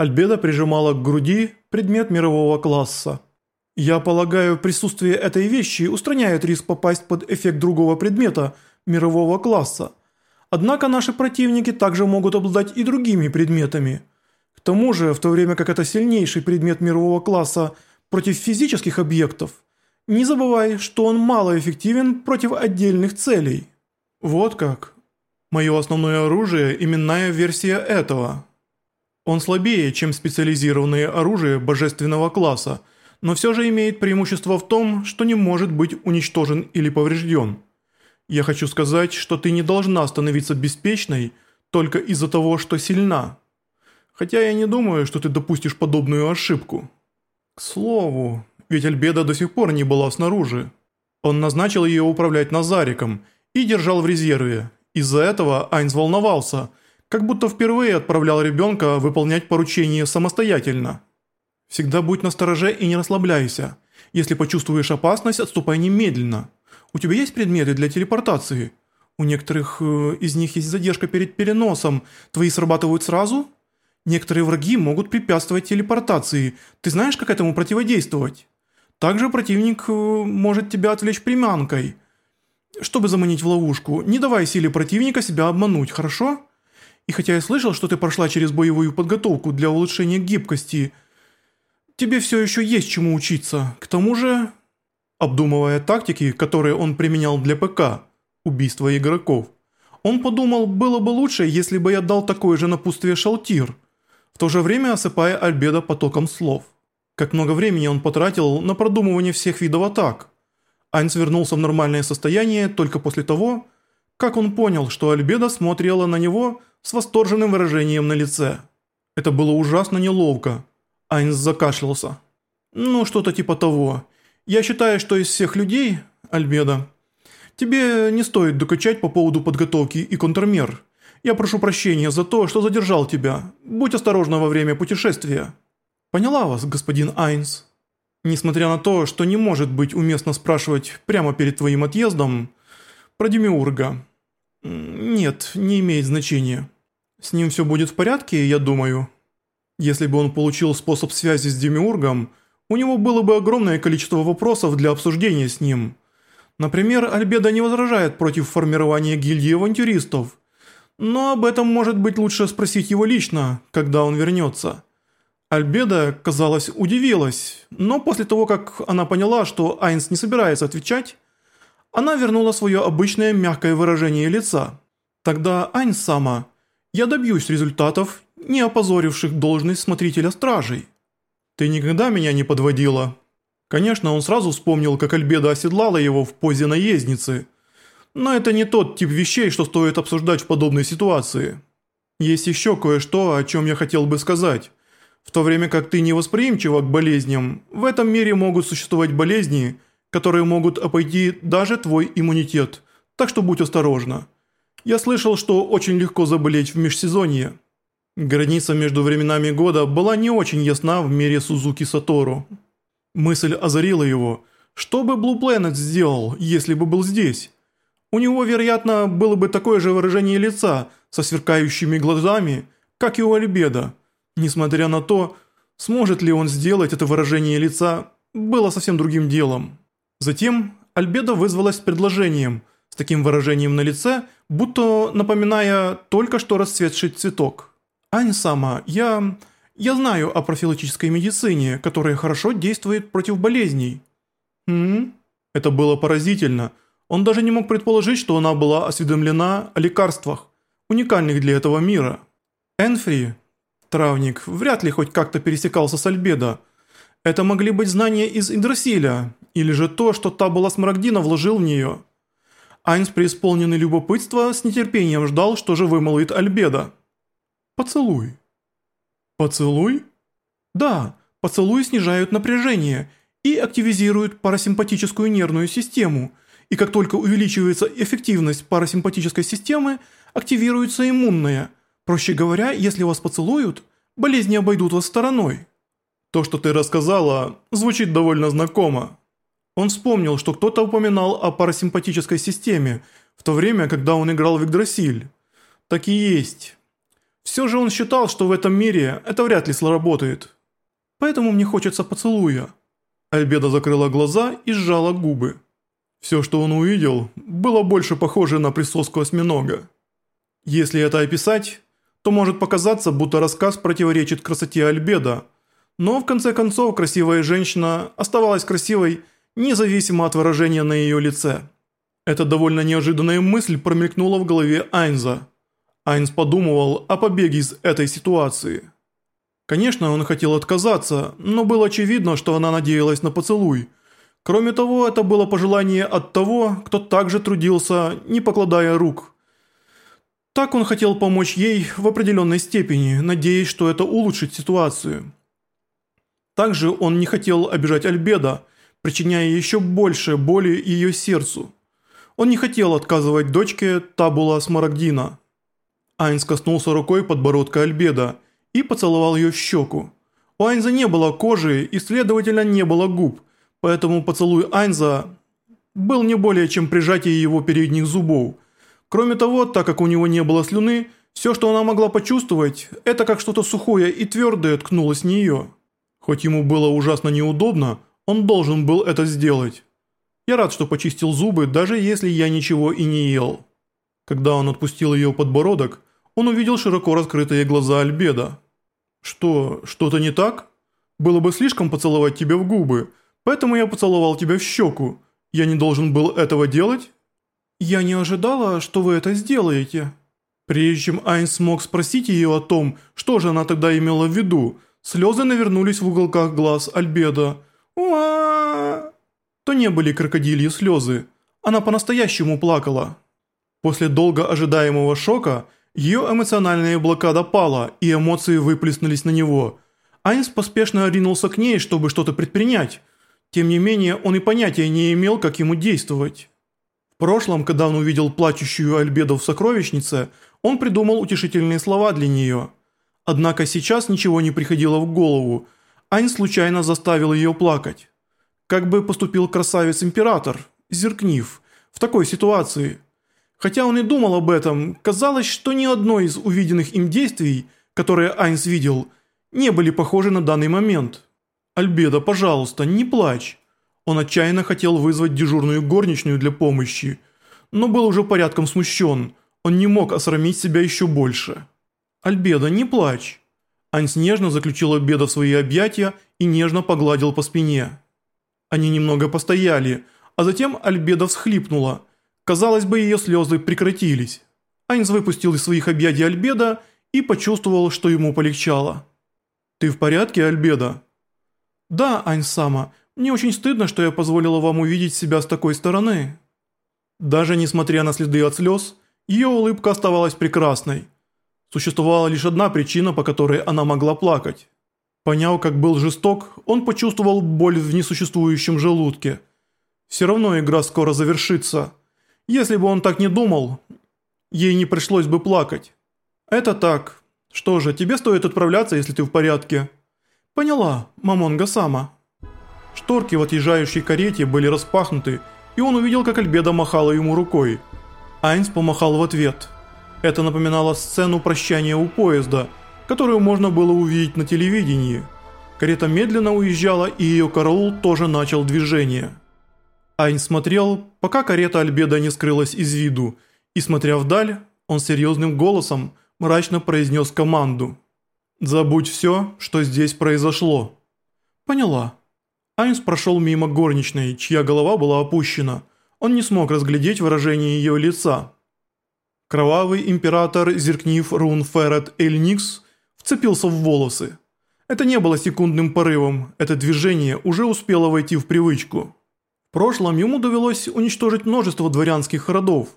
Альбеда прижимала к груди предмет мирового класса. «Я полагаю, присутствие этой вещи устраняет риск попасть под эффект другого предмета мирового класса. Однако наши противники также могут обладать и другими предметами. К тому же, в то время как это сильнейший предмет мирового класса против физических объектов, не забывай, что он малоэффективен против отдельных целей». «Вот как. Мое основное оружие – именная версия этого». Он слабее, чем специализированные оружия божественного класса, но все же имеет преимущество в том, что не может быть уничтожен или поврежден. Я хочу сказать, что ты не должна становиться беспечной только из-за того, что сильна. Хотя я не думаю, что ты допустишь подобную ошибку. К слову, ведь Альбеда до сих пор не была снаружи. Он назначил ее управлять Назариком и держал в резерве. Из-за этого Айнс волновался – как будто впервые отправлял ребенка выполнять поручение самостоятельно. Всегда будь настороже и не расслабляйся. Если почувствуешь опасность, отступай немедленно. У тебя есть предметы для телепортации? У некоторых э, из них есть задержка перед переносом. Твои срабатывают сразу? Некоторые враги могут препятствовать телепортации. Ты знаешь, как этому противодействовать? Также противник э, может тебя отвлечь приманкой. Чтобы заманить в ловушку, не давай силе противника себя обмануть, хорошо? И хотя я слышал, что ты прошла через боевую подготовку для улучшения гибкости, тебе все еще есть чему учиться. К тому же, обдумывая тактики, которые он применял для ПК, убийства игроков, он подумал, было бы лучше, если бы я дал такое же напутствие Шалтир, в то же время осыпая Альбеда потоком слов. Как много времени он потратил на продумывание всех видов атак. Айнс вернулся в нормальное состояние только после того, как он понял, что Альбеда смотрела на него с восторженным выражением на лице. Это было ужасно неловко. Айнс закашлялся. «Ну, что-то типа того. Я считаю, что из всех людей, Альбеда, тебе не стоит докачать по поводу подготовки и контрмер. Я прошу прощения за то, что задержал тебя. Будь осторожна во время путешествия». «Поняла вас, господин Айнс». Несмотря на то, что не может быть уместно спрашивать прямо перед твоим отъездом про Демиурга, «Нет, не имеет значения. С ним все будет в порядке, я думаю. Если бы он получил способ связи с Демиургом, у него было бы огромное количество вопросов для обсуждения с ним. Например, Альбеда не возражает против формирования гильдии авантюристов, но об этом может быть лучше спросить его лично, когда он вернется». Альбеда, казалось, удивилась, но после того, как она поняла, что Айнс не собирается отвечать, она вернула свое обычное мягкое выражение лица. Тогда Ань сама, я добьюсь результатов, не опозоривших должность смотрителя стражей. Ты никогда меня не подводила. Конечно, он сразу вспомнил, как Альбеда оседлала его в позе наездницы. Но это не тот тип вещей, что стоит обсуждать в подобной ситуации. Есть еще кое-что, о чем я хотел бы сказать. В то время как ты невосприимчива к болезням, в этом мире могут существовать болезни – которые могут обойти даже твой иммунитет, так что будь осторожна. Я слышал, что очень легко заболеть в межсезонье. Граница между временами года была не очень ясна в мире Сузуки Сатору. Мысль озарила его. Что бы Blue Planet сделал, если бы был здесь? У него, вероятно, было бы такое же выражение лица, со сверкающими глазами, как и у Альбеда. Несмотря на то, сможет ли он сделать это выражение лица, было совсем другим делом. Затем Альбедо вызвалась предложением, с таким выражением на лице, будто напоминая только что расцветший цветок. «Ань сама, я... я знаю о профилактической медицине, которая хорошо действует против болезней». «Хм?» Это было поразительно. Он даже не мог предположить, что она была осведомлена о лекарствах, уникальных для этого мира. Энфри, травник, вряд ли хоть как-то пересекался с Альбедо, это могли быть знания из Идрасиля, или же то, что та была Смарагдина вложил в нее. Айнс, преисполненный любопытства, с нетерпением ждал, что же вымолвит Альбеда. «Поцелуй». «Поцелуй?» «Да, поцелуи снижают напряжение и активизируют парасимпатическую нервную систему, и как только увеличивается эффективность парасимпатической системы, активируется иммунная. Проще говоря, если вас поцелуют, болезни обойдут вас стороной». То, что ты рассказала, звучит довольно знакомо. Он вспомнил, что кто-то упоминал о парасимпатической системе, в то время, когда он играл в Игдрасиль. Так и есть. Все же он считал, что в этом мире это вряд ли сработает. Поэтому мне хочется поцелуя. Альбеда закрыла глаза и сжала губы. Все, что он увидел, было больше похоже на присоску осьминога. Если это описать, то может показаться, будто рассказ противоречит красоте Альбеда, но в конце концов красивая женщина оставалась красивой независимо от выражения на ее лице. Эта довольно неожиданная мысль промелькнула в голове Айнза. Айнз подумывал о побеге из этой ситуации. Конечно, он хотел отказаться, но было очевидно, что она надеялась на поцелуй. Кроме того, это было пожелание от того, кто также трудился, не покладая рук. Так он хотел помочь ей в определенной степени, надеясь, что это улучшит ситуацию. Также он не хотел обижать Альбеда, причиняя еще больше боли ее сердцу. Он не хотел отказывать дочке Табула Смарагдина. Айнс коснулся рукой подбородка Альбеда и поцеловал ее в щеку. У Айнза не было кожи и, следовательно, не было губ, поэтому поцелуй Айнза был не более чем прижатие его передних зубов. Кроме того, так как у него не было слюны, все, что она могла почувствовать, это как что-то сухое и твердое ткнулось в нее. Хоть ему было ужасно неудобно, он должен был это сделать. Я рад, что почистил зубы, даже если я ничего и не ел. Когда он отпустил ее подбородок, он увидел широко раскрытые глаза Альбеда. «Что, что-то не так? Было бы слишком поцеловать тебя в губы, поэтому я поцеловал тебя в щеку. Я не должен был этого делать?» «Я не ожидала, что вы это сделаете». Прежде чем Айн смог спросить ее о том, что же она тогда имела в виду, слезы навернулись в уголках глаз Альбеда. уа То не были крокодильи слезы. Она по-настоящему плакала. После долго ожидаемого шока – ее эмоциональная блокада пала, и эмоции выплеснулись на него. Айнс поспешно ринулся к ней, чтобы что-то предпринять. Тем не менее, он и понятия не имел, как ему действовать. В прошлом, когда он увидел плачущую Альбеду в сокровищнице, он придумал утешительные слова для нее. Однако сейчас ничего не приходило в голову. Айнс случайно заставил ее плакать. Как бы поступил красавец-император, зеркнив, в такой ситуации – Хотя он и думал об этом, казалось, что ни одно из увиденных им действий, которые Айнс видел, не были похожи на данный момент. «Альбеда, пожалуйста, не плачь». Он отчаянно хотел вызвать дежурную горничную для помощи, но был уже порядком смущен, он не мог осрамить себя еще больше. «Альбеда, не плачь». Айнс нежно заключил Альбеда в свои объятия и нежно погладил по спине. Они немного постояли, а затем Альбеда всхлипнула – Казалось бы, ее слезы прекратились. Айнс выпустил из своих объятий Альбеда и почувствовал, что ему полегчало. «Ты в порядке, Альбеда?» «Да, Айнс-сама, мне очень стыдно, что я позволила вам увидеть себя с такой стороны». Даже несмотря на следы от слез, ее улыбка оставалась прекрасной. Существовала лишь одна причина, по которой она могла плакать. Поняв, как был жесток, он почувствовал боль в несуществующем желудке. Все равно игра скоро завершится. Если бы он так не думал, ей не пришлось бы плакать. Это так. Что же, тебе стоит отправляться, если ты в порядке. Поняла, Мамонга-сама. Шторки в отъезжающей карете были распахнуты, и он увидел, как Альбеда махала ему рукой. Айнс помахал в ответ. Это напоминало сцену прощания у поезда, которую можно было увидеть на телевидении. Карета медленно уезжала, и ее караул тоже начал движение. Айн смотрел, пока карета Альбеда не скрылась из виду, и смотря вдаль, он серьезным голосом мрачно произнес команду. «Забудь все, что здесь произошло». «Поняла». Айнс прошел мимо горничной, чья голова была опущена. Он не смог разглядеть выражение ее лица. Кровавый император, зеркнив рун Ферret Эльникс, вцепился в волосы. Это не было секундным порывом, это движение уже успело войти в привычку. В прошлом ему довелось уничтожить множество дворянских родов,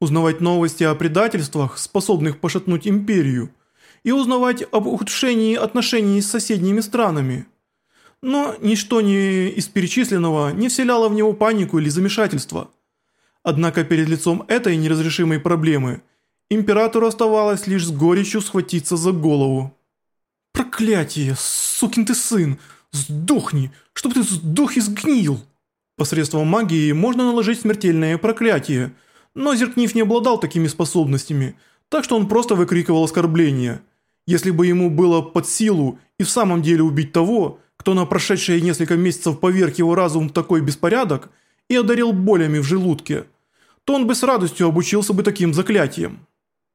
узнавать новости о предательствах, способных пошатнуть империю, и узнавать об ухудшении отношений с соседними странами. Но ничто не из перечисленного не вселяло в него панику или замешательство. Однако перед лицом этой неразрешимой проблемы императору оставалось лишь с горечью схватиться за голову. «Проклятие, сукин ты сын! Сдохни, чтобы ты сдох и сгнил!» Посредством магии можно наложить смертельное проклятие, но Зеркнив не обладал такими способностями, так что он просто выкрикивал оскорбления. Если бы ему было под силу и в самом деле убить того, кто на прошедшие несколько месяцев поверг его разум в такой беспорядок и одарил болями в желудке, то он бы с радостью обучился бы таким заклятиям.